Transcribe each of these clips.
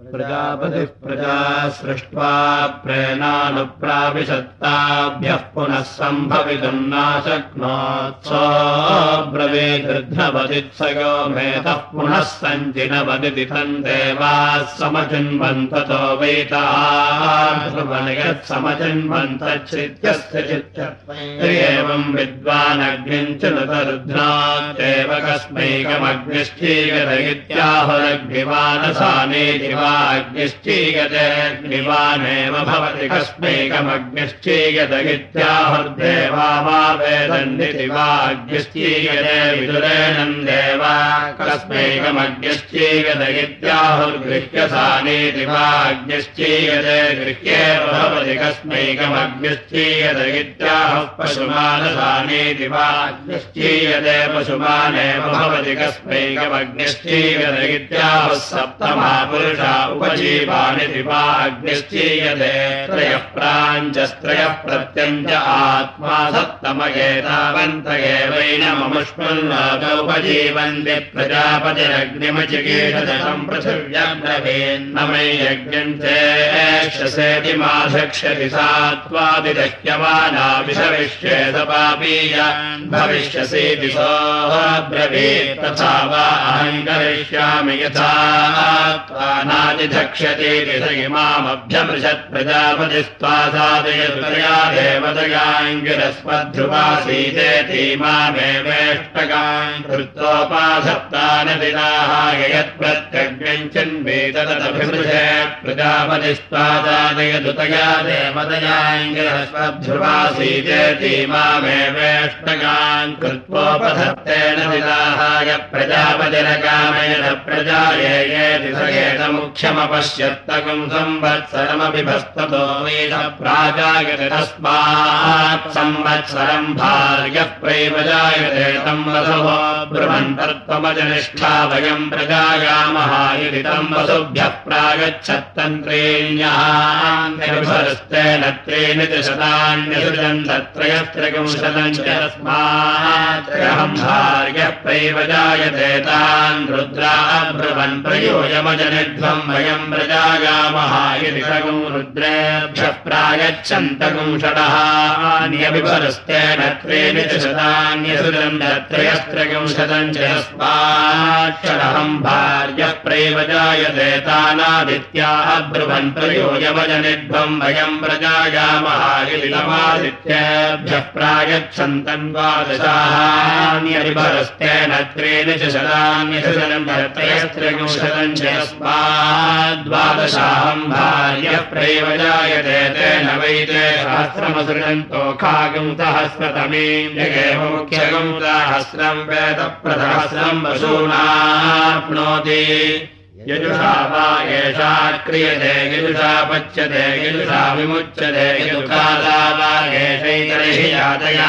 प्रजापतिः प्रजा सृष्ट्वा प्रेणानुप्राविशत्ताभ्यः पुनः सम्भवितुम् नाशक्नोत्सोऽब्रवीदृध्नवदित्स यो मेतः पुनः सञ्चिनवदिति तम् देवाः समचिन्वन्ततो वैतामचिन्वन्तच्छित्यस्य चित्यम् विद्वानग्निम् च नुतरुध्नात्येव कस्मैकमग्निश्चीगत इत्याहुरग्निवानसानेति वा अग्निश्चीयतेऽग्निवानेव भवति कस्मैकमग्निश्चीयत इत्याहुर्देवा वा वेदन्निति वा अग्निश्चीयते विदुरेणम् देवा कस्मैकमग्निश्चीयत इत्याहुर्गृह्यसानीति वा अग्निश्चीयते गृह्येव भवति कस्मैकमग्निश्चीयत इत्याहुः पशुमानसानीति वा अग्निश्चीयते पशुमानेव भवति कस्मैकमग्निश्चीयत इत्याहुः सप्तमा पुरुषा उपजीवानि दिवा अग्निश्चीयते। त्रयः प्राञ्चस्त्रयः प्रत्यञ्च आत्मा सप्तमगेतावन्त एवैनममुष्मन्वाद उपजीवन्ति प्रजापतिरग्निमचिकीषतम् पृथिव्यब्रवीन्नमै यज्ञम् चेक्षसेति माधक्ष्यति सा त्वादिदह्यमाना विषविष्येत पापीय। भविष्यसीति सोऽब्रवीत् तथा वा अहम् करिष्यामि यथा स इमामभ्यमृषत् प्रजापतिस्त्वा साधयतया देवतयाङ्गिरस्मध्रुवासीतेतीमामेवेष्टकान् कृत्वोपासप्तानदिनाहाय यत्प्रत्यग्निञ्चिन्वेतदभिमृशे प्रजापतिस्त्वा साधयदुतया देवतयाङ्गिरस्मध्रुवासीतेतीमामेवेष्टकान् कृत्वोपधत्तेन दिनाहाय प्रजापतिरकामेन प्रजायेति स मुख्यमपश्यत्तकम् संवत्सरमपि भस्ततो वेद प्राजायते तस्मात् संवत्सरम् भार्यः प्रैव जायते तम् वसुः ब्रुवन्तर्त्वमजनिष्ठा वयम् प्रजायामः यदि तम् वसुभ्यः प्रागच्छत्तन्त्रेण्यस्तेन त्रीणि च शतान्यसृजन् तत्रयस्त्रिगुंशतम् च तस्मात् भार्यः प्रैव जायते तान् रुद्रा ब्रुवन् प्रयोजमजनिध्वम् वयम् प्रजायामः यदि सगम् रुद्रेभ्यः प्रागच्छन्तकम् षडः अन्यविपरस्तेन त्रीणि च शतान्यसुरम् त्रयस्त्रकम् शतम् च यस्माक्षरहम् भार्यः प्रैव जायते तानादित्याः ब्रुवन् प्रयोजमजनिध्वम् वयम् प्रजायामः यदि तमादित्येभ्यः प्रागच्छन्तम् द्वादशाहान्यविपरस्तेन त्रीणि च शतान्यसुरम् त्रयस्त्रकम् प्रैव जायते तेन वैते सहस्रमसृजन्तो जगेव मुख्यगम् सहस्रम् वेदप्रसहस्रम् वसूनाप्नोति यजुषा वा एषा क्रियते यजुषा पच्यते यजुषा विमुच्यते यजुकाला वा एषैतर्हि यातया।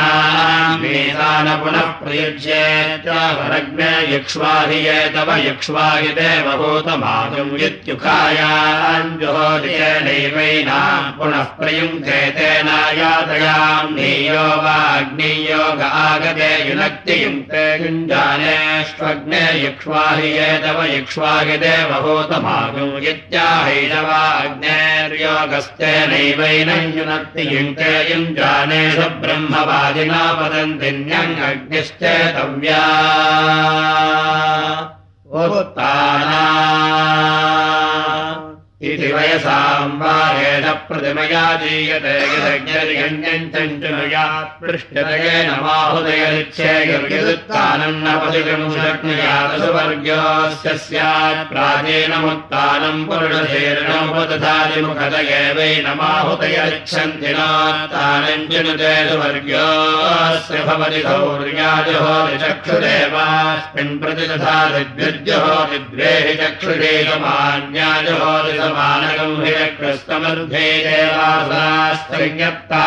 न पुनः प्रयुज्येत्यावरग्ने यक्ष्वाहि ये तव यक्ष्वाहि देवभूतमातुम् इत्युखायाञ्जुहोदितेनैवैनाम् पुनः प्रयुङ्क्ते तेनायातयाम् नीयो वा अग्नियोग आगते युनक्तियुङ्क्ते युञ्जानेष्वग्ने यक्ष्वाहि ये तव यक्ष्वाहि देव भूतमागम् इत्याहैनवाग्नेर्योगस्तेनैवैनयुनक्ति युङ्के युञ्जानेषु ब्रह्मवादिना वदन्तिन्यम् अग्निश्चेतव्या इति वयसाम् वारेण प्रतिमया माहुदयरिच्छेयुत्तानम् न पतिगुंशक्नुयादसुवर्ग्योऽस्य स्यात् प्राचीनमुत्तानम् पुरुषधीर्णोपदधादिमुखतये वैनमाहुदयरिच्छन्ति नोत्तानम् चिनुते सुवर्ग्योऽस्य भवति धौर्याजहोरिचक्षुदेवास्मिन् प्रतिदधादिद्विर्जहोरिद्वेहि चक्षुरेकमान्याजहोरि मानकम् हिरकृष्णमध्ये देवासुरास्त्रिज्ञप्ता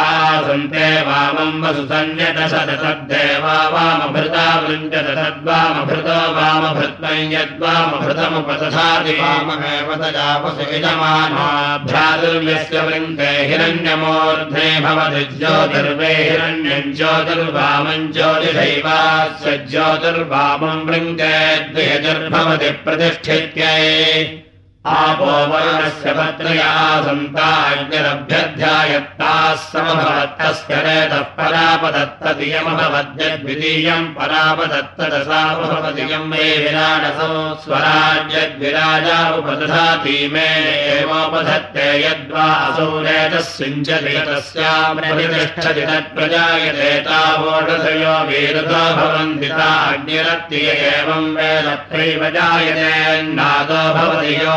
सन्ते वामम् वसुसन्यत सदतद्देवा वामभृता वृञ्जत तद्वामभृतो वामभृत्वम् यद्वामभृतमुपदधाति वाममेव तजापसुयजमानाभ्रादुर्यस्य वृन्दे हिरण्यमूर्ध्ने भवति ज्योतिर्वे हिरण्यम् ज्योतिर्वामम् ज्योतिषैवास्य ज्योतिर्वामम् वृङ्गे द्वियजुर्भवति प्रतिष्ठित्यै पत्रया सन्ताग्निरभ्यध्यायत्ताः समभवत्तस्य रेतः परापदत्तदियमभवद्यद्वितीयम् परापदत्तदसामभवदियम् मे विराडसौ स्वराज्यद्विराजा उपदधाति मे एवोपधत्ते यद्वा असौ रेतस्सिञ्चति तस्यामतिष्ठति तत्प्रजायते तावोषधयो वीरतो भवन्ति ता अग्निरत्य एवम् भवति यो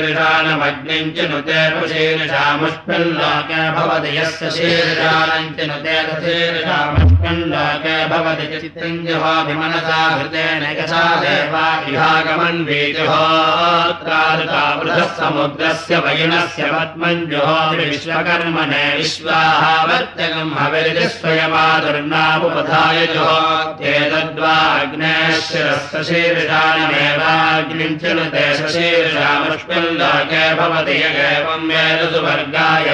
शीर्षाणमग्निम् च नुते शीर्षामुष्मिन् लोके भवति। यस्य शीर्षाणम् च नुते शीर्षामुष्मिन् लोके भवति। चित्तिञ्जहोभिमनसा हृतेन यथा देवा इहागमन्वीजुहोत्कारुतावृतः समुद्रस्य वयिनस्य पद्मञ्जुहोति विश्वकर्मणे विश्वाहावर्त्यगम् हविरिति स्वयमादुर्नामुपधाय जुहोत्येतद्वा अग्नेश्वरस्य शीर्षाणमेवाग्निम् च नुते शीर्षामुष्मिन् लोके भवति यगेवम् वेद सुवर्गाय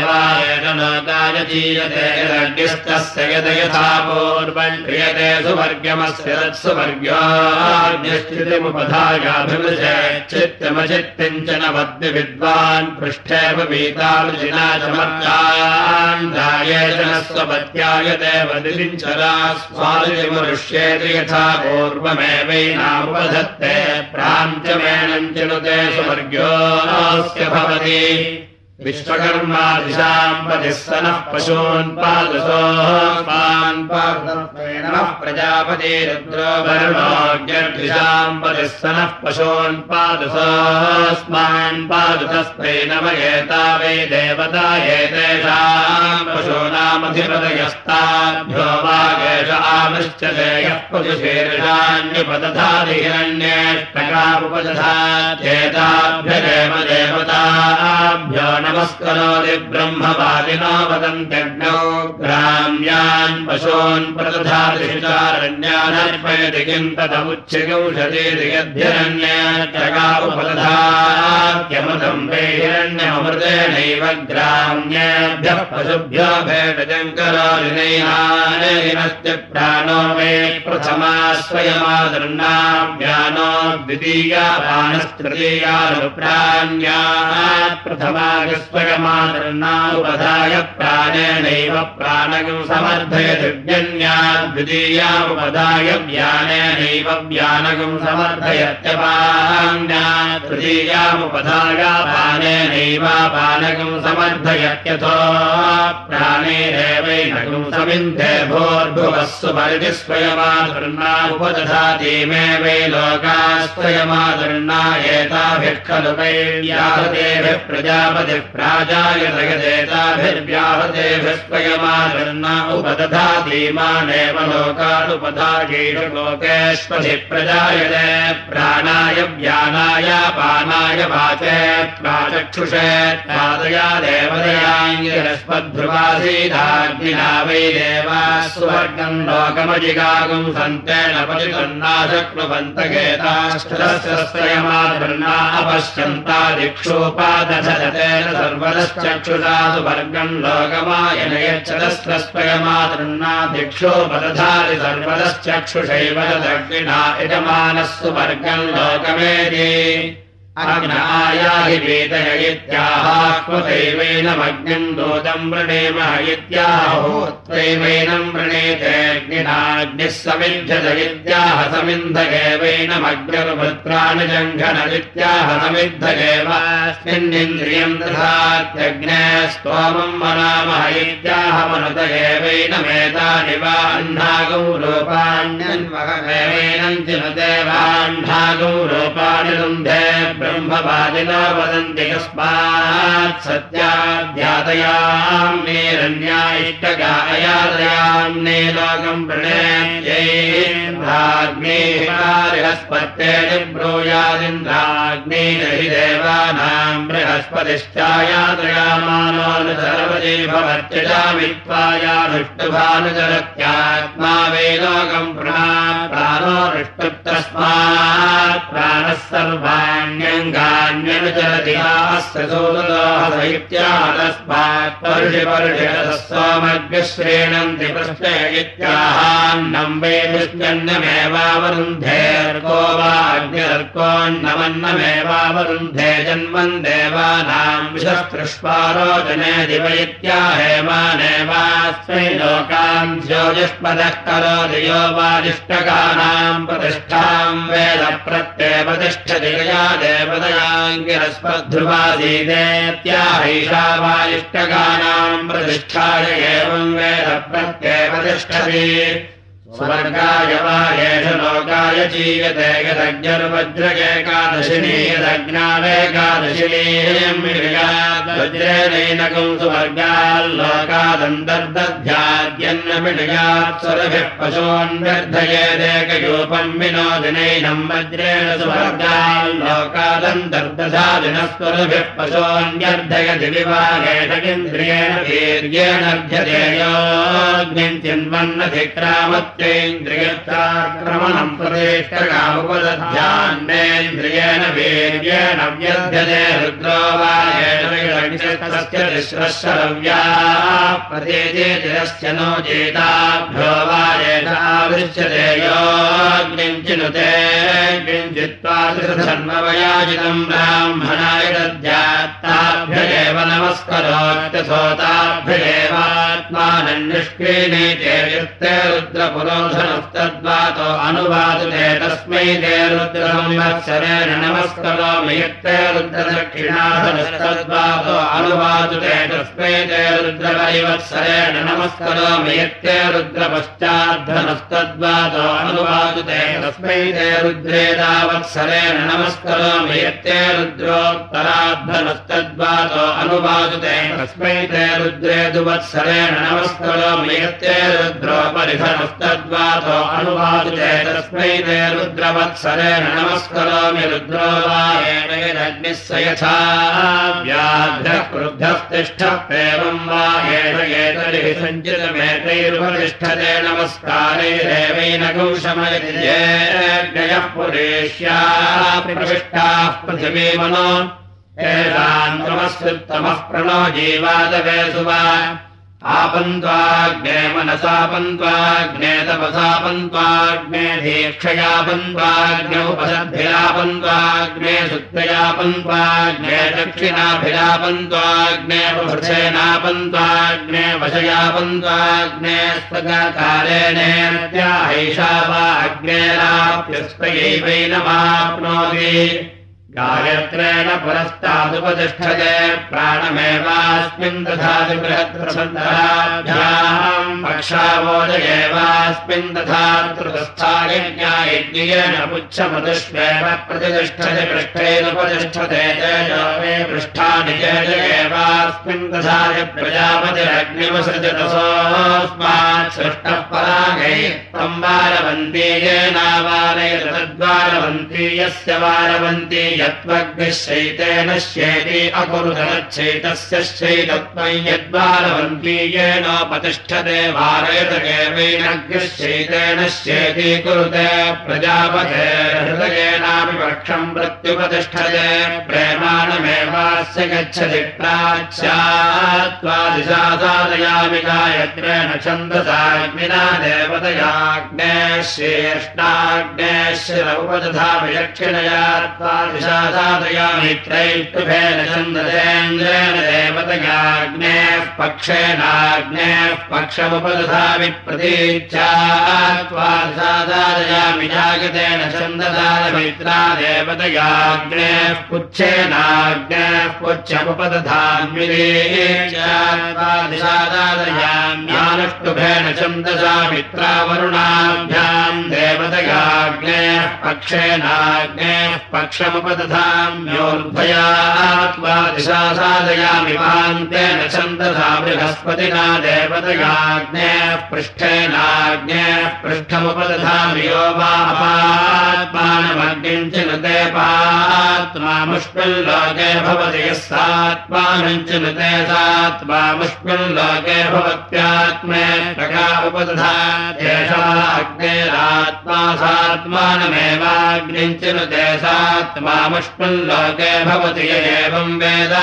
यद यथा पूर्वम् क्रियते सुवर्गमस्य तत्सुवर्ग्योऽस्थितिमुपधायाभिमृशे चित्तमचित्तिम् च न वद्य विद्वान् पृष्ठेव स्वपत्यायते वदिञ्चरा स्वालिमनुष्येति यथा पूर्वमेवैनामुपधत्ते प्राञ्चमेनम् चिनुते सुवर्ग्यो भवति विश्वकर्मादिशाम् पतिः सनः पशून् पादसोऽस्मान् पादः प्रजापति रुद्रोभरणोऽज्ञर्दिशाम् पतिः सनः पशून् पादसोऽस्मान् पादतस्मै नमयेता वै देवता एतेषाम् पशूनामधिपदयस्ताभ्यो वागेश आमृश्चते यः देवताभ्यो नमस्करोति ब्रह्मवादिनो वदन्त्यग्नौ ग्राम्यान् पशून् प्रदधातिचारण्यानर्पयति किम् तदमुच्यगौषधेति यद्धिरण्यगा उपदधात्यमृतम् वै हिरण्यमृतेनैव ग्राम्येभ्यः पशुभ्यो भेटजङ्करोलिनैहानैनस्य प्राणो मे प्रथमा स्वयमादृण्णाव्यानो द्वितीया प्राणस्तृतीयानुप्राण्यात् प्रथमा स्वयमादृणामुपधाय प्राणेनैव प्राणगम् दिव्यन्या द्वितीयामुपधाय व्यानेनैव व्यानगम् समर्थयत्यपान्या तृतीयामुपधाय पानेनैव पानगम् समर्थयत्यथो प्राणेरेवैनगम् समिन्धे भोर्भुवः सुपरिति स्वयमादृणामुपदधाति मे वै लोका स्वयमादृणा एताभिः खलु वै व्याहतेभिः प्रजापतिः प्राजायत यदेताभिर्व्याहतेभिस्वयमादर्न उपदधातीमानेव लोकानुपधागीषु लोकेष्वधि प्रजायते प्राणाय व्यानाय पानाय वाचे त्वाचक्षुषे त्वादया देवदयाङ्गिरस्मद्ध्रुवासीदाग्निना वै देवा लोकमजिगागुम् सन्तेन गेताश्चरस्यमादर्ना अपश्यन्ता दिक्षोपादधतेन सर्वदश्चक्षुषा सुवर्गम् लोकमायन यच्छदस्त्रस्वयमादृन्ना दिक्षोपदधाति सर्वदश्चक्षुषैव दक्षिणा यजमानः सुवर्गम् लोकमेति अग्नायाहि वेदय इत्याहात्मदैवैनमग्निम् दोतम् वृणेम इत्याहोत्रैवैनम् वृणेतेऽग्निनाग्निः समिध्यत इत्याह समिन्धगेवैनमग्निर्वृत्राणि जङ्घनदित्याह समिद्धगेवास्मिन्निन्द्रियम् दधात्यग्ने स्तोमम् मनामः इत्याह मनुत एवैनमेतानि वा अह्नागौ रूपाण्यन्वहमेवैनम् चिनुते वाह्नागौ रूपाणि ब्रह्मवादिना वदन्ति कस्मात् सत्याध्यातयाम्ने रण्यायिष्टगायादयाम्ने लोकम् प्रणेत्यैन्द्राग्नेस्पत्तेन ब्रूयादिन्द्राग्ने हि देवानाम् बृहस्पतिश्चायादयामानोऽनुचरवती वेलोकम् प्राणोऽनुष्टुतस्मात् प्राणः सर्वाण्यङ्गान्यनुचरतिहास्य सोदोहसैत्यादस्मात् पर्षि पर्षितः सोमग्श्रेणन्ति प्रश्ने इत्याहान्नम् वे दुष्यन्नमेवावरुन्धेर्को वाग्निर्कोन्नमन्नमेवावरुन्धे जन्मन् देवानाम् विषस्पृष्पारोचने दिव इत्याहेमानेवास्मै लोकान् ज्योतिष्पदः करोति यो वादिष्टकानाम् प्रतिष्ठाम् वेद प्रत्ययप्रतिष्ठति गया देवतयाङ्गिरस्पध्रुवासीदेत्याहैषा वादिष्टकानाम् प्रतिष्ठाय एवम् वेद प्रत्ययप्रतिष्ठति स्वर्गाय वा एष लोकाय यदज्ञावेकादशिनीर्याद्वज्रेणैनकम् सुवर्गाल्लोकादन्तर्दध्याद्यन्नमिणयात् स्वरभिः पशून्व्यर्थयेदेकयूपम् विनोदिनैनम् वज्रेण सुवर्गाल्लोकादन्तर्दधादिनः स्वरभिः पशून्यर्धयति विवाहेषगिन्द्रियेण वीर्येणभ्यतेयोऽग्निम् चिन्वन्नधिक्रामत् न्द्रियत्राक्रमणम् प्रदेष्टकामुपदध्यान्नेन्द्रियेण वीर्येण व्यध्यते रुद्रो वायेणश्रव्या प्रदेशेतिरस्य नो चेताभ्यो धर्मवयाजितम् ब्राह्मणाय दद्यात्ताभ्य एव नमस्करोत्यथोताभ्येवात्मानन्निष्क्रीणीते युक्ते रुद्रपुरोधनस्तद्वातो अनुवादुते तस्मै ते रुद्रसंवत्सरेण नमस्करोमि यत्ते रुद्रदक्षिणाधनस्तद्वातो अनुवादुते तस्मै ते रुद्रपरिवत्सरेण नमस्करोमि यत्ते रुद्रपश्चाद्धनस्तद्वातो अनुवादुते तस्मै ते रुद्रेदावत्सरेण नमस्करोमि यत्ते रुद्रोत्तराद्धनस्तद्वातो अनुवादुते तस्मै ते रुद्रेदुवत्सरेण नमस्करोमि यत्ते रुद्रोपरिधनस्तद्वातो अनुवादुते तस्मै ते रुद्रवत्सरेण नमस्करोमि रुद्रो वायेणग्निः स यथा व्याघ्रः वा येन एतैः सञ्चितमेतैरुपतिष्ठते नमस्कारैरेवैन कौशमयति येऽग्नयः पुरेष्या प्रविष्टाः पृथिवीमनो एतान् क्रमस्युत्तमः प्रणो जीवादवे आपन्त्वाग्ने मनसापन्त्वाग्ने तपसापन्त्वाग्ने दीक्षयापन्त्वाग्नौपसद्भिरापन्त्वाग्ने सुक्तयापन्त्वाग्ने दक्षिणाभिरापन्त्वाग्ने पृथेनापन्त्वाग्ने वशयापन्त्वाग्ने स्तकाकारेणेत्याहैषा वा अग्नेराप्यस्तयैवैनमाप्नोति गायत्रेण पुरस्तादुपतिष्ठते प्राणमेवास्मिन् दधाति बृहत्प्रसन्ताभ्याम् पक्षावोदयेवास्मिन् दधातृतस्थायज्ञायज्ञेन पुच्छमधुष्वेव प्रतिष्ठति पृष्ठेनुपतिष्ठते तेजो मे पृष्ठानि तेज एवास्मिन् दधाति प्रजापतिरग्निवसृजतसोऽस्मात् सृष्टः परागै तम् वारवन्ती येनावारयत तद्वारवन्ती यस्य वारवन्ती यत्त्वग्निः शैतेन श्येति अकुरुधनच्छैतस्य शैतत्वम् यद्वारवन्ती येनोपतिष्ठते वारयत केवैनग्निः शैतेन श्येति कुरुते प्रजापते हृदयेनापि पक्षम् प्रत्युपतिष्ठते प्रेमाणमेवास्य गच्छति प्राच्यात्त्वादिशा साधयामि गायत्रेण छन्दसाग्निना देवतयाग्ने दक्षिणया त्वादिशा साधयामि त्रैष्टुभेन छन्दसेन्द्रेण देवतयाग्नेः पक्षेनाग्नेः पक्षमुपदधामि त्वादिशा साधयामि जागतेन छन्दसामित्रा देवतयाग्नेः पुच्छेनाग्नेः पुच्छमुपदधान्विरेच्यादिशादादयाम्यानुष्टुभेन छन्दसा मित्रावरुणाभ्याम् देवतयाग्नेः पक्षेनाग्नेः पक्षमुपदधाम्योर्भया दिशा साधयामि पान्तेन छन्दसा बृहस्पतिना देवतयाग्नेः पृष्ठेनाग्नेः पृष्ठमुपदधामि यो वापात्मानमग्निम् चिनुते पात्मामुष्मिल्लोके भवति यः सात्मानम् च नुते सात्मामुष्मिन् लोके भवत्यात्मे प्रकापदधा अग्नेरात्मा सात्मानमेवाग्निम् च लोके भवति य एवम् वेद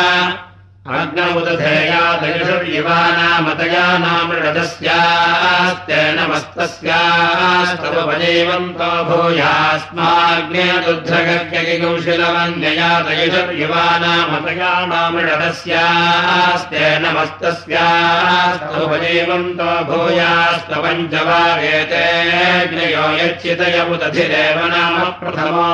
अग्न उदधेयादयषुर्यवानामतयानामृढस्यास्तेन मस्तस्यास्तव वदेवन्तो भूयास्माग्ने दुर्धगत्यगिकौशलवन्ययादयषुर्यवानामतयानामृढस्यास्तेन मस्तस्यास्तव वदेवन्तो भूयास्तपञ्चवागेतेऽग्नयो यच्चितयमुदधिरेव नाम प्रथमो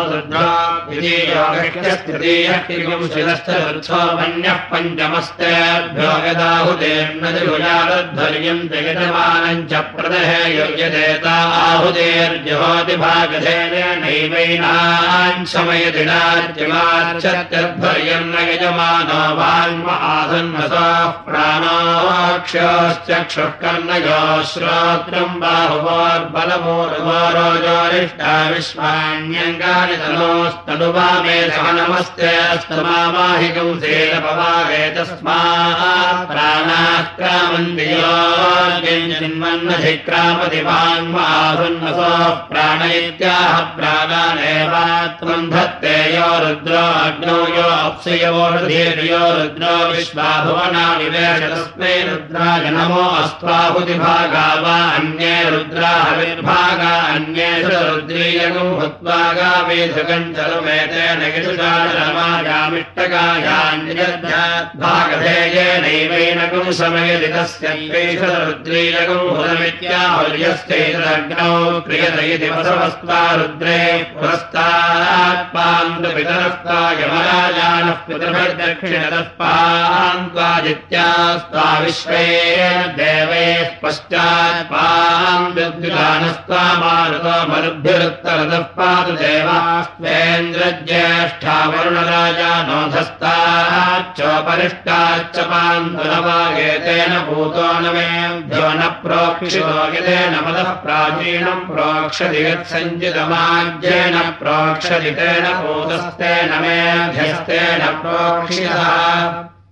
मन्यः पञ्च नमस्तेभ्यो यदाहुतेर्नजुयालध्वर्यम् जगजमानम् च प्रदहे योग्यदेता आहुतेर्जहोतिभागधेनैवैनान् शमयति नार्यमार्चत्यध्वर्यम् न यजमानो वाङ्महासन्नसः प्राणोक्षश्चक्षुष्कर्णयो श्रोत्रम् बाहुवोर्बलमोरुवोरोजोरिष्टा विश्वाण्यङ्गानि तनोस्तनुवामे सह नमस्ते स्तमाहिकम् सेनपवागे तस्मात् प्राणाक्रामन्दियोन्मन्नधिक्रामदिवाङ्मासुन्नसो प्राण इत्याह प्राणानेवात्मम् धत्ते यो रुद्रो अग्नो यो अप्सयोर्धीर्यो रुद्रो विश्वाभुवना विवेश तस्मै रुद्राय नमो अस्त्वाहुतिभागा वा अन्ये रुद्रा हविर्भागा अन्ये रुद्रीयगम् भूत्वा गावेधकम् चलुमेतेन यजुषारमायामिष्टकायान्यद्यात् वसवस्त्वा रुद्रे पुरस्तात्पान्तपितरस्त्वा यमराजानः पितृभिर्दक्षिणतः पान्त्वादित्यास्त्वा विश्वे देवैः मारुतो मरुद्भिरुत्तरतः पातु देवास्त्वेन्द्रज्येष्ठा वरुणराजानोधस्ताच्चोपरिष्टाच्च पान्तुलवागेतेन भूतो न मेभ्यो न प्रोक्षितो यतेन मदः प्राचीनम् प्रोक्षति यत्सञ्चितमाज्येन प्रोक्षति तेन भूतस्तेन मेध्यस्तेन प्रोक्षितः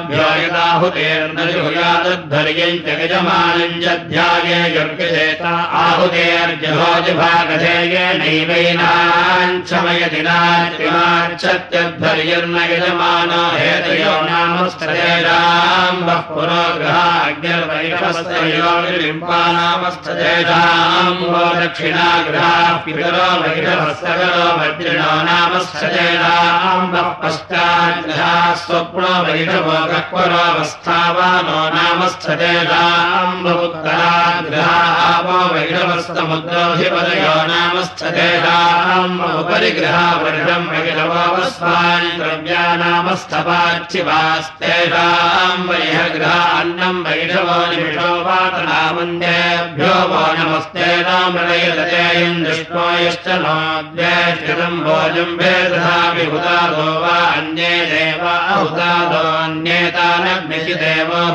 रक्षञ्चिताभ्यो यदाहुतेर्नजुयादध्वर्यम् च गजमानम् च ध्याये योग्यजेता आहुतेर्जहोजभागधेयेनैवैनाञ्छमयति नार्यमार्चत्यध्वर्यर्न यजमानो हेतयो नाम स्थजेषाम् वः पुरोग्रहाग्निर्वैषवस्तयो नामस्थजेषाम् वो दक्षिणाग्रहाः पितरो वैषवस्तगरो वज्रिणो नाम स्थजेषाम् वः पश्चाद्ग्रहाः स्वप्नो वैषवो गक्वरोऽवस्थावानो नाम स्थजेषाम् बहुत्तराग्रहावो वैषवस्तमुद्रोऽधिपदयो नाम वैह ग्रहान्नम् वैषवो निमिषो वातनामन्देभ्यो वो नमस्ते दृष्टो यश्च नो द्वेष्टितम् भोजम् भेदधा विहुतादो वा अन्ये देवा हुतादोऽन्येतानग्निशि देवो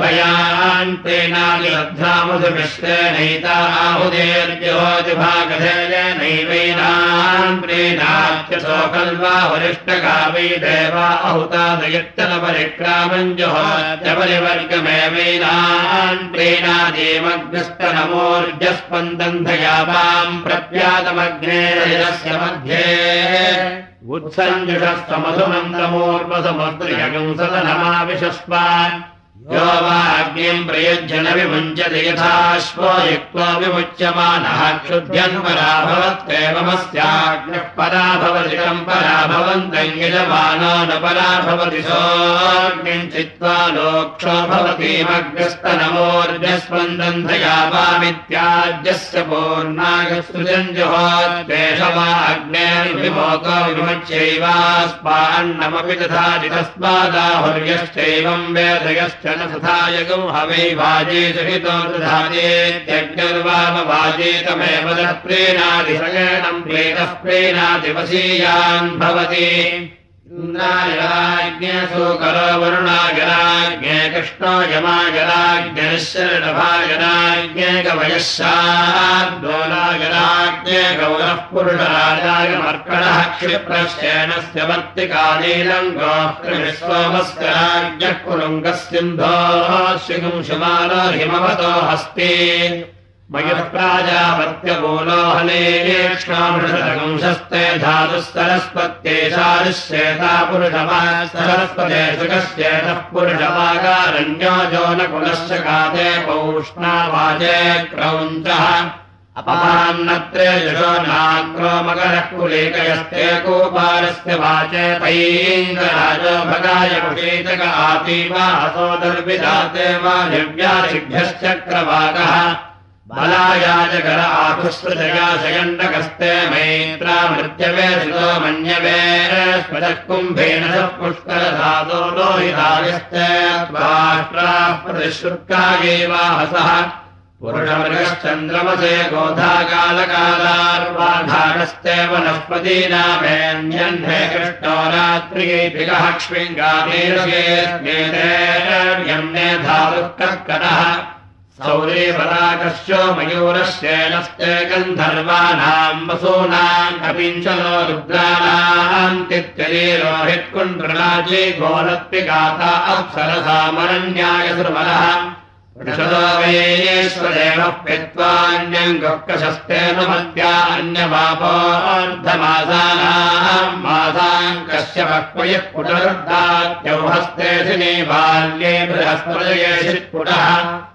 भयान् प्रेणालिलब्धामधुविश्वेनैता आहुदेर्योजुभागधेनैवैनान् प्रेणाप्यथो कल्वा वरिष्ठका वै देवा अहुता दयत्तनपरिक्रामञ्जहोत्यपरिवर्गमेवैनान् प्रेणादेवग्नस्तनमोर्जस्पन्दन्धयावाम् प्रत्यातमग्नेरस्य मध्ये उत्सञ्जुषस्तमधुमन्तमूर्वसमुद्रियगुंसतनमाविशस्व यो वा अग्निम् प्रयुज्य न विमुञ्चति यथाश्वो युक्तो विमुच्यमानः क्षुभ्यन् पराभवत्येवमस्याग्निः परा भवति तम् परा भवन्तम् यजमानो न परा भवति सोऽग्निम् चित्वा लोक्षो भवतीमग्रस्तनमोर्जस्पन्दन्धया वामित्याज्यस्य पूर्णागस्तुजम् जुहोद्वेष वा अग्नेर्विमोको विमुच्यैवास्मान्नमपि तथा तस्मादाहुर्यश्चैवम् वेदयश्च तथायगौ हवै वाजेतहितो दधाजेत्यग्निर्वामवाजेतमेव दः प्रेणादिसगणम् प्रेतः प्रेणादिवसीयान् भवति इन्द्रायराज्ञसु करो वरुणागराज्ञे कृष्णो यमागराज्ञशरणभागराज्ञे कवयः शाद्दोलागराज्ञे गौरः पुरुषराजागमर्कणः क्षिप्रश्चेनस्य वर्तिकालीलङ्गोः राज्ञः कुरुङ्गः सिन्धोः शिगुंशुमानो हिमवतो हस्ते मयुप्राजापत्यमूलोहलेक्ष्णामृषदगंशस्ते धातुः सरस्वत्येषादिश्चेता पुरुषमा सरस्वते सुखश्चेतः पुरुषमागारण्यो जो न कुलश्च काते पौष्णावाचे क्रौञ्चः। अपमान्नत्रे यशो नाक्रोमकरः कुलेकयस्ते कूपारस्य वाचे पैङ्गराजो भगाय कुशीतक आतीवा असो दर्विदाते वा दिव्यासिभ्यश्चक्रवाकः बलायाजकर आकुस्पृजया शयण्डकस्ते मैत्रामृत्यवे सुतो मन्यवे स्पदः कुम्भेन स पुष्करधातो लोहितायस्ते त्वाष्ट्राः प्रतिशुर्कायैवाहसः पुरुषमृगश्चन्द्रमसे गोधाकालकालार्वाधानस्ते वनस्पतीनामेऽन्यह्ने कृष्णो रात्रियैभिगः क्ष्मिङ्गामीरगेऽन्ये धातुः कर्कटः पराकश्चो मयूरश्चेनस्ते गन्धर्वाणाम् वसूनाम् कपिञ्चलो रुद्राणाम् तित्यरीरोहित्कुण्ड्रराजे गोलत्पिगाता अप्सरसामरण्याय श्रुमलः वृषदो वेश्वरेणः पित्वान्यम् गुःकशस्तेन मद्या अन्यवापोऽर्धमासानाम् मासाम् कस्य दिने बाल्ये बृहस्पदयेषित्पुटः शका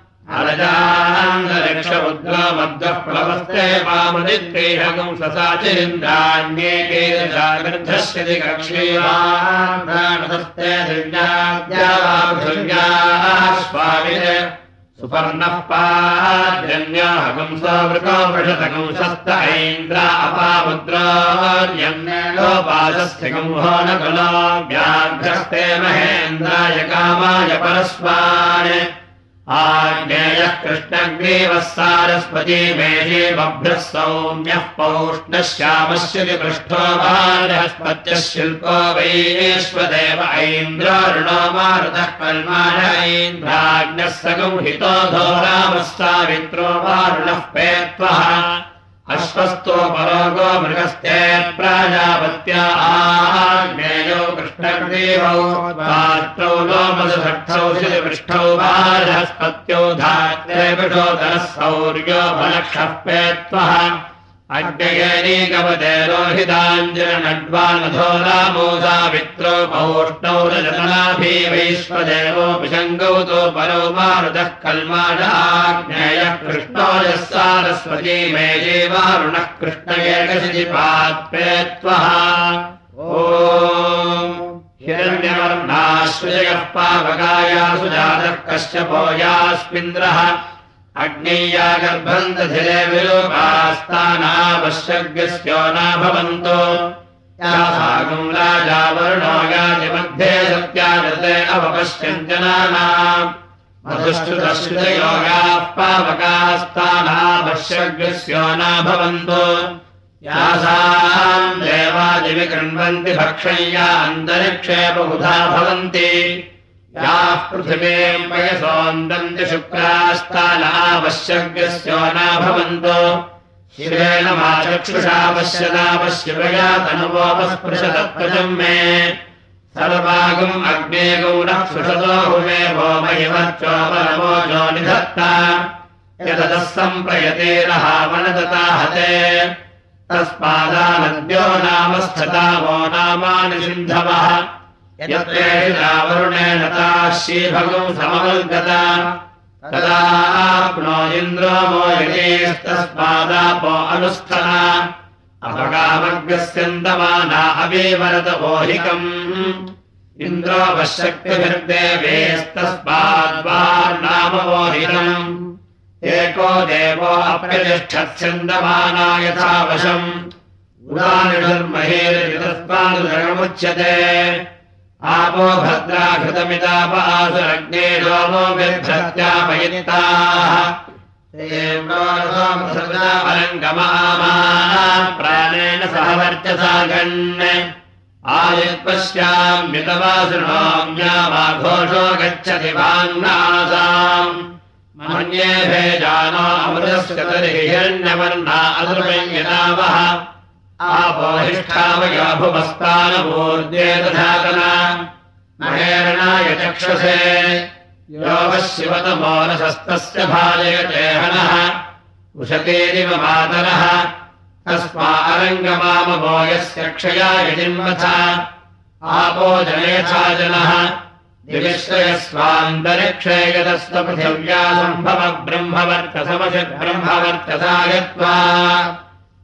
अरजान्दरक्षमुद्रो मद्वः प्लवस्ते वामदित्रेहगम् ससाचिरिन्द्राण्ये जागर्धस्यति कक्षीवास्ते दिव्याद्यावापृथिव्याः स्वामिने सुपर्णः पाजन्याहगुंसवृको वृषतगुंसस्त ऐन्द्रा व्याघ्रस्ते महेन्द्राय कामाय परस्वान् आज्ञेयः कृष्णग्रीवः सारस्वती बभ्रः सौम्यः पौष्णश्यामस्य पृष्ठो भारहस्पत्यः शिल्पो वैश्वदेव ऐन्द्रारुणो मारुतः कल्माण ऐन्द्राज्ञः सगंहितो धोरामः सावित्रो वारुणः पेत्वः अश्वस्तो परोगो मृगस्ते प्राजापत्या आज्ञेयो कृष्णग्रीवौ पात्रौ लोमसभक्षौ शिपृष्ठौ बालहस्पत्यौ धात्रे पिषोदरः सौर्यो फलक्षः पेत्वः अग्नयेनीकपदे रोहिताञ्जनड्वानधो रामोदावित्रो पौष्णौ रजतनाभि वैश्वदेवोऽपि शङ्गौतो परो कल्माणाग्नेयः कृष्णो यः सारस्वती मे जीवारुणः कृष्णये कशिपात्पे त्वः ओ हिरण्यवर्णाश्वजयः पावकायासु जातः कश्यपो यास्मिन्द्रः अग्नेया गर्भम् दधिरे विलोपास्तानावश्यज्ञस्यो न भवन्तो। यासागम् राजा वर्णो याजिमध्ये सत्यादते अवपश्यञ्जनानाम् मधुश्रुतश्रुतयोगाः पावकास्तानावश्यज्ञस्यो न भवन्तो। यासाम् देवादिविकृण्वन्ति भक्षय्या अन्तरिक्षे बहुधा भवन्ति याः पृथिवीम् वयसोन्दन्ति शुक्रास्तानावश्यज्ञस्यो न भवन्तो शिवेन मा चक्षुषावश्यदावश्यवया तनुवोपस्पृशतत्प्रजम् मे। सर्वागुम् अग्ने गौरः सुषतो हुमे महिमच्चोपरमोजो निधत्ता। यततः सम्प्रयतेरहावनदता हते। तस्मादानद्यो नाम स्थता नामानि सिन्धवः यत्रेषुरावरुणेन ताश्रीभगौ समवल्गता तदाप्नो इन्द्रो मो इन्द्रो वशक्तिभिर्देवेस्तस्माद्वार्नाम ओहिकम् एको देवो अप्यतिष्ठत्स्यन्दमाना यथा वशम् उदानिर्महेरमुच्यते आपो भद्राघृतमिताप आसुरग्ने लोमो व्यर्थत्यापयिताः परङ्गमामा प्राणेन सह वर्चसा गण् आयुत्पश्याम्युतवासृणोम्या वा घोषो गच्छति वाङ्नासाम्। अमृतस्य तर्हि हिरण्यवर्णा अदृपय्यनावः आपोहिष्ठावयो भुवस्तानपूर्जे तथातना महेरणाय भाजयते हनः। उशतेरिव मातरः तस्मा अरङ्गमामभो यस्य क्षयाय जिन्वथ आपो जनेथा जनः। दिविश्रयस्वान्तरिक्षे यतस्वपृथिव्या सम्भव ब्रह्मवर्चसमसि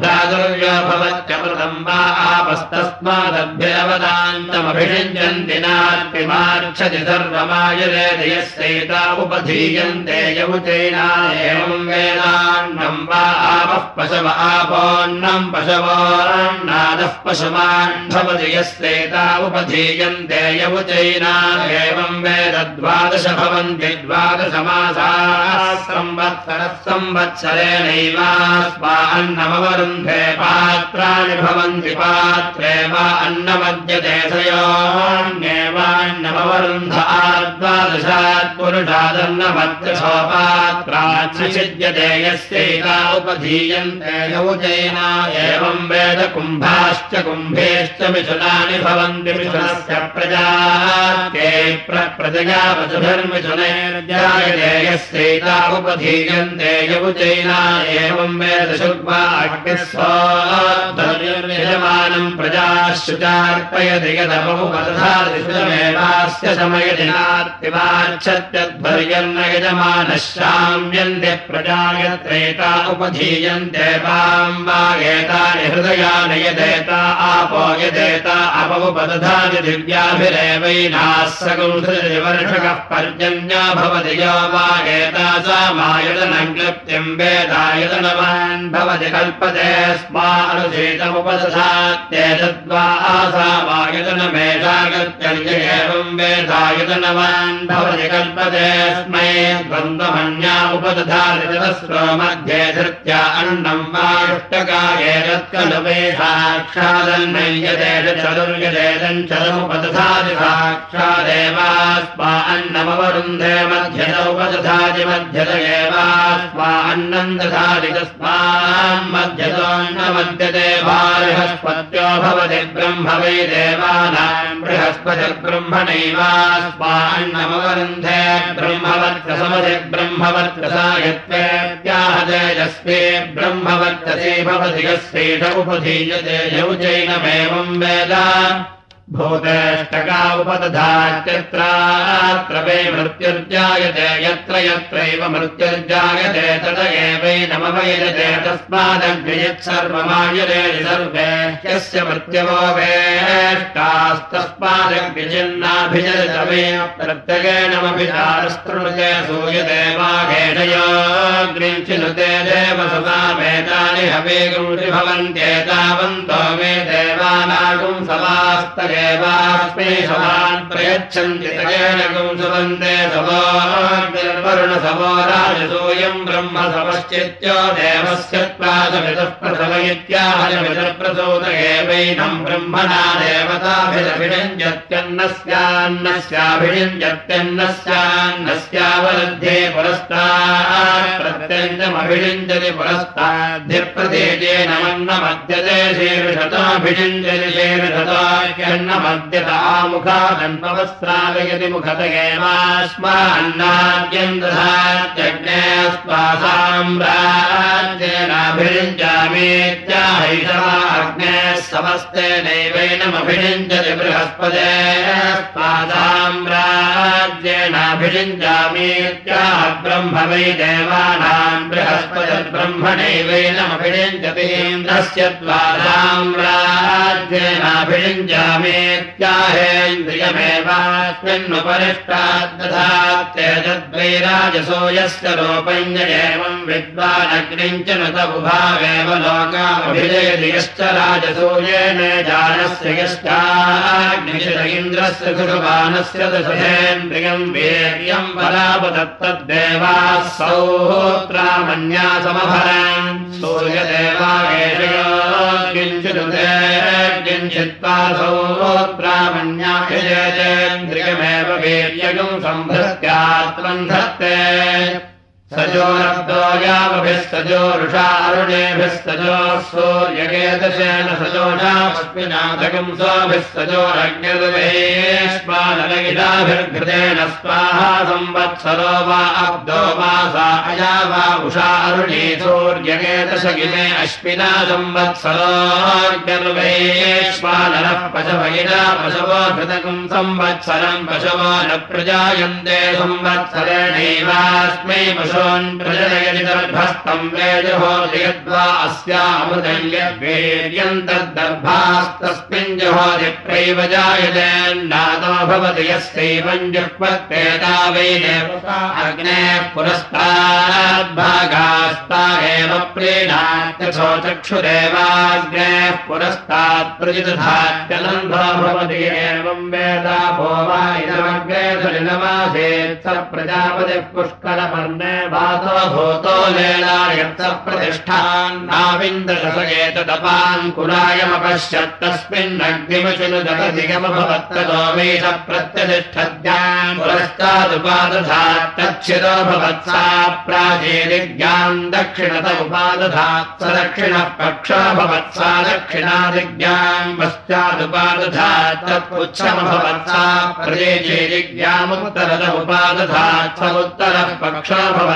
भ्रातुर्यो भवत्यमृतम् वा आपस्तस्मादभ्यवदान्तमभिषिञ्जन्ति नार्तिमार्च्छति सर्वमायदेयस्यैता उपधीयन्ते यमुचैना एवम् वेदान्नम् वा आपः पशव आपोन्नम् पशवोन्नादः पशुमान् भवति यस्यैता उपधीयन्ते यमुचैना एवम् वेद द्वादश भवन्ति संवत्सरः संवत्सरेणैवास्मा अन्नमवरुन्धे पात्राणि भवन्ति पात्रे वा अन्नमद्यतेषयोन्येवान्नमवरुन्ध आद्वादशात् पुरुषादन्नमद्यशो पात्राच्छिद्यते यस्यैता उपधीयन्ते यौजैना एवम् वेद कुम्भाश्च कुम्भेश्च मिथुनानि भवन्ति मिथुनस्य प्रजा प्रजया वसुभिर्मिथुनैर्जायते यस्यैता उपधीयन्ते यौजैना एवम् वेद शुक्वा अग्निस्वाधर्यमानम् प्रजाश्रुचार्पयति यदपमुपदधादिमेवास्य समयदिनार्तिमाच्छत्यध्वर्यन्न यजमानः शाम्यन्ते प्रजायत्रेता उपधीयन्ते वाम् वा एतानि हृदयानि यदेता आपो यदेता अपमुपदधाति दिव्याभिरेवैनाः सकुंसवर्षकः पर्जन्या भवति यो वा एता सा मायतनम् क्लिप्तिम् कल्पते एवम् वेदायुतनवान् भवति कल्पते स्मै द्वन्द्वमन्या उपदधातिस्रो मध्ये धृत्या अन्नम् वायुष्टकायेतत्कलवे साक्षादन्नय्यदेश चतुर्यदेदम् चतुमुपदधाति साक्षादेवास्मा अन्नमवरुन्धे मध्यत एवास्मा अन्नम् दधाति तस्मान् मध्यतोऽन्न मध्यते बृहस्पत्यो भवति ब्रह्म वै देवानाम् बृहस्पतिर्ब्रह्मणैवास्मान्नमवरुन्धे ब्रह्मवर्चसमधि ब्रह्मवर्चसा यत्त्वेत्याह तेजस्वे ब्रह्मवर्चसे भवति यस्यैष उपधीयते यौजैनमेवम् वेद भूतेष्टका उपदधात्यत्रात्र वै मृत्युर्जायते यत्र यत्रैव मृत्युर्जायते तद एवैनमवैजते तस्मादग्नियत्सर्वमायते सर्वे यस्य मृत्यवो वेष्टास्तस्मादग्निचिन्नाभिजतमे प्रत्यगेणमभिचारस्तृणुते सूयदेवाघेषयोग्निञ्चिनुते देवसुतामेतानि हवेगुंसि भवन्त्येतावन्तो मे देवानागुं समास्तये देवास्मै समान् प्रयच्छन्ति तकेन कुंसुवन्ते सवोर्वरुणसवो राजसूयम् ब्रह्म समश्चित्यो देवस्य प्रादमितः प्रथम इत्याहजमितप्रसूत एवैनम् ब्रह्मणा देवताभिरभिषञ्जत्यन्नस्यान्नस्याभिषञ्जत्यन्नस्यान्नस्यावलब्धे पुरस्तात् प्रत्यञ्जमभिषिञ्जति पुरस्ताद्धिप्रदेशेन मन्न मध्यते शीर्षताभिषिञ्जति शीर्षताख्यन्न मद्यतामुखादन्वस्रालयति मुखत एवास्मान्नाद्यम् दधात्यग्ने स्वासाम्राज्येनाभिरुञ्जामीत्याहैषवाग्ने समस्ते नैवैनमभिषिञ्जति बृहस्पदे स्वासाम्राज्येनाभिषिञ्जामीत्याह ब्रह्म वै देवानाम् बृहस्पतिर्ब्रह्मणैवैनमभिषिञ्जति इन्द्रस्य द्वाराम्राज्येनाभिषिञ्जामे तेजद्वैराजसो यस्य लोपञ्ज एवम् विद्वानग्निम् च न तबुभावेव लोकामभिजयति यश्च राजसूयेन जानस्य यश्चाग्निशित इन्द्रस्य कृतवानस्य दशेन्द्रियम् वीर्यम् परापदत्तद्देवाः सौहोत्रामन्या समभरम् सूर्यदेवागेशयो किञ्चिदुदे किञ्चित्पासौ ब्राह्मण्याभिजेतेन्द्रियमेव वीर्यगम् सम्भृत्यात्मम् धत्ते सजोरब्दो यावभिः सजोरुषारुणेभिः सजो सूर्यकेदशेन सजोषास्मिनाथकम् सोऽभिः सजोरज्ञर्वेष्मानलगिताभिर्घृतेन स्वाहा संवत्सरो वा अब्दो मासा अया वा उषारुणी सूर्यकेदशगिमे अश्विना संवत्सरोऽर्गर्वेष्मानलः पशवगिना पशवो घृतकम् संवत्सरम् पशवो न प्रजायन्ते संवत्सरेणैवास्मै पशु प्रजनयति दर्भस्तम् वेजहोति यद्वा अस्यामृतम् यद्वीर्यम् तद्दर्भास्तस्मिन् जहोति प्रैव जायते नातो भवति यस्यैवम् जुह्वत्तेता वै देवता अग्नेः पुरस्ताद्भागास्ता एव प्रीणात्यथो चक्षुरेवाग्नेः पुरस्तात् प्रजिदधात्यनन्धो भवति एवम् वेदापो वा इदमग्रे स प्रजापतिः पुष्करपर्णे भूतो लेलायत्त प्रतिष्ठान्नाविन्दशयेतदपाङ्कुरायमपश्यत्तस्मिन्नग्निमचिनुदधिगमभवत्ततो वेश प्रत्यतिष्ठद्याम् पुरस्तादुपादधात् तच्छिरो भवत्सा प्राचीदिज्ञाम् दक्षिणत उपादधात् स दक्षिणः पक्षो भवत्सा दक्षिणादिज्ञाम् पश्चादुपादधात् तत्पुच्छमभवत्सा प्रदेचेदिज्ञामुत्तरत उपादधात् स उत्तरः पक्षो भवत्सोदिज्ञामुपरिष्टादुपादधा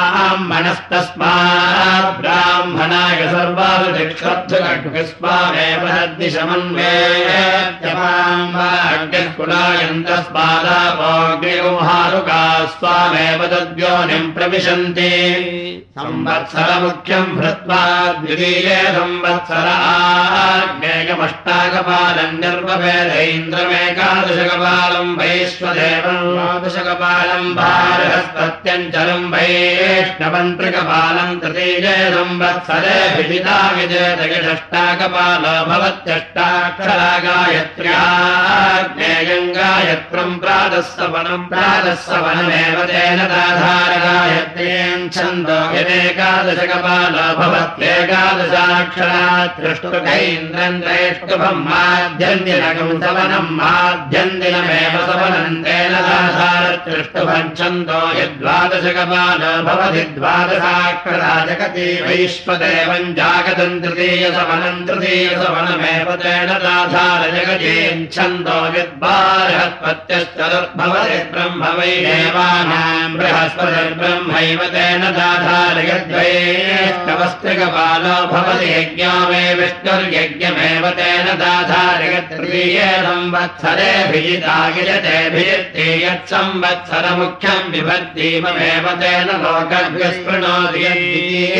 ब्राह्मणस्तस्मात् ब्राह्मणाय दिक्षर्थकस्मामेव तद्दिशमन्वेकुलायन्तस्मादापोऽग्निगुहारुका स्वामेव तद्योनिम् प्रविशन्ति। संवत्सरमुख्यम् भृत्वा द्वितीये संवत्सर आग्नेयमष्टाकपालम् निर्वभेदैन्द्रमेकादशकपालम् वैश्वदेवम् द्वादशकपालम् भारहस्तत्यञ्चलम् वैष्णवन्त्रिकपालम् तृतीये संवत्सरे भिषिता विजयतयषष्टाकपालो भवत्यष्टाक्षरा गायत्र्याज्ञेयम् गायत्रम् प्रातः सवनम् प्रातः सवनमेव तेन दाधार गायत्र्येन् छन्दो यदेकादशकपालो भवत्येकादशाक्षरात् दृष्टुकैन्द्रम् द्रष्टुभम् माध्यन्दिनकम् सवनम् माध्यन्दिनमेव सवनम् तेन दृष्टुभम् छन्दो यद्वादशकपालो भवति द्वादशाक्षरा जगति वैश्वदेवम् जागतम् तृतीयसवनम् तृतीयसवनमेव तेन दाधार जगतीम् छन्दो यद्बारहत्पत्यश्चरुर्भवति ब्रह्म वै देवानाम् बृहस्पतिर्ब्रह्मैव तेन दाधारयद्वैष्टवस्त्रिकपालो भवति यज्ञो मे विष्णुर्यज्ञमेव तेन दाधारयत्तृतीये संवत्सरे भिजितागिजते भिजित्ति यत्संवत्सरमुख्यम् विभक्तिममेव तेन लोकभ्यस्पृणोति यद्वितीये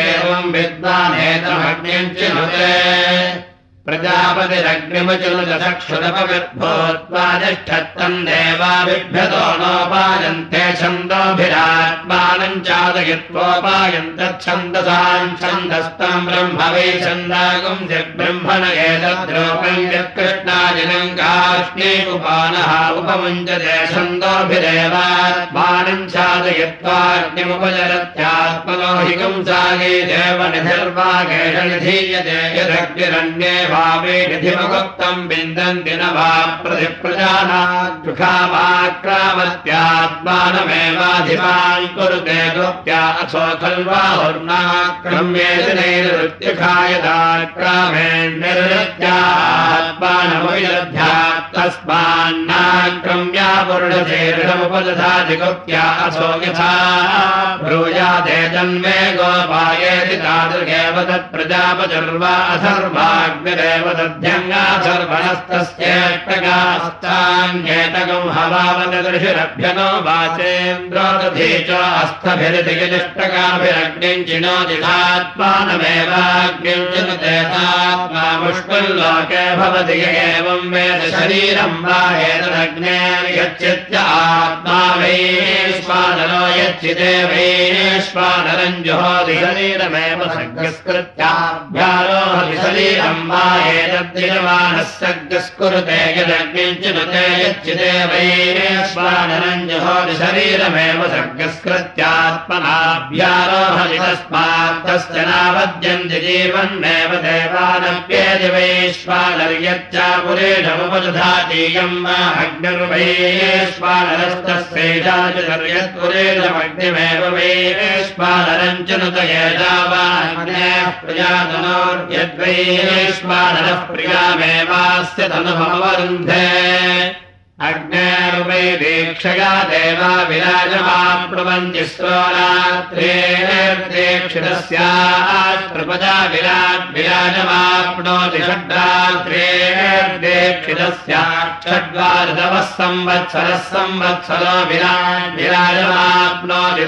एवम् विद्वानेतमग्निम् चिनुते प्रजापतिरग्निमचुलचक्षुरपविर्भूत्वादिष्ठत्तम् देवा बिभ्यतो नोपायन्ते छन्दोभिरात्मानम् चादयित्वोपायन्तच्छन्दसाम् छन्दस्तम् ब्रह्म वै छन्दागुम् जग्ब्रह्मण एतद्रूपम् यत्कृष्णाजिनम् काष्णीकुपानः उपमुञ्चते छन्दोभिरेवात्मानम् चादयित्वाग्निमुपचरत्यात्मलोहिकम् सागे देवनिधिर्वागेष निधीयते भावे भावेधिमुक्तम् विन्दन्ति न वा प्रति प्रतिप्रजानाद्विखावाक्रामत्यात्मानमेवाधिमान् कुरुते गुप्त्या अथो खल्वाहुर्नाक्रम्येति नैरृत्यखायदाक्रामेण्यत्यात्मानमविलभ्या तस्मान्नाक्रम्या पुरुषशीर्षमुपदधाति गुप्त्या असो यथा ब्रूयाते जन्मे गोपायेति तादृगेव तत्प्रजापचर्वा अथर्वाग्निर दध्यङ्गाथर्वणस्तस्येष्टगास्तान्येतकम् हवावदृशिरभ्यनो वाचेन्द्रो दधी च अस्थभिरतिगिष्टकाभिरग्निम् चिनोदिधात्मानमेवाग्निम् चिनुतेतात्मा मुष्कुल्लोके भवति य एवम् वेद शरीरम् वा एतदग्ने यच्चित्य आत्मा वैश्वानरो यच्चिते वैश्वानरम् जुहोति शरीरमेव सङ्गस्कृत्याभ्यारोहति शरीरम् वा यच्चिते वैश्वानरम् जुहोति शरीरमेव सर्गस्कृत्यात्मनाभ्यारोहति तस्मात् तस्य नावद्यन्ति जीवन्नेव देवानप्येति वैश्वानर्यच्चापुरेशमुपदधातीयम् वा अग्निर्वैश्वानरस्तस्यैषाचर्यत्पुरेशमग्निमेव वैश्वानरम् च नुत येजा वा प्रजातनोर्यद्वैश्वानरः प्रियामेवास्य तनुभवरुन्धे अग्नेर्वै दीक्षया देवा विराजमाप्नुवन्ति स्वरात्रेर्देक्षितस्यात्प्रपदा विराट् विराजमाप्नोति षड्रात्रेर्देक्षितस्यात् षड्वादवः संवत्सरः संवत्सरो विराट् विराजमाप्नोति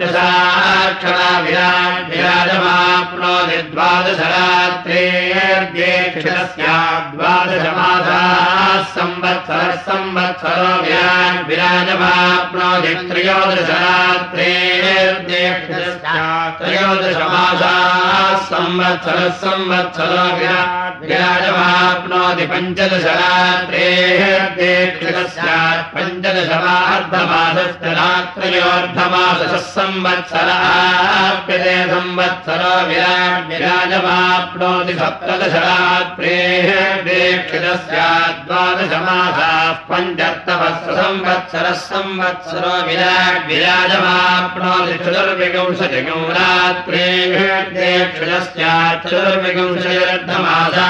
दशाक्षरा विराट् विराजमाप्नोति द्वादशरात्रेर्देक्षितस्यात् दशमासाः संवत्सरः संवत्सरो विराट् विराजमाप्नोति त्रयोदशरात्रेर्देक्षत्रयोदशमासाः संवत्सरः संवत्सरो विराट् विराजमाप्नोति पञ्चदशरात्रेर्देक्षस्यात् पञ्चदशमार्धमासश्च रात्रयोर्धमासः संवत्सराप्यते संवत्सरो विराट् विराजमाप्नोति सप्तदशरात्रेर्देक्षितस्यात् द्वादशमासाः पञ्चर्तवस्य संवत्सरः संवत्सरो विराट् विराजमाप्नोति चतुर्विंशतिगौ रात्रेर्देक्षितस्यात् चतुर्विंशतिर्धमासा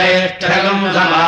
मा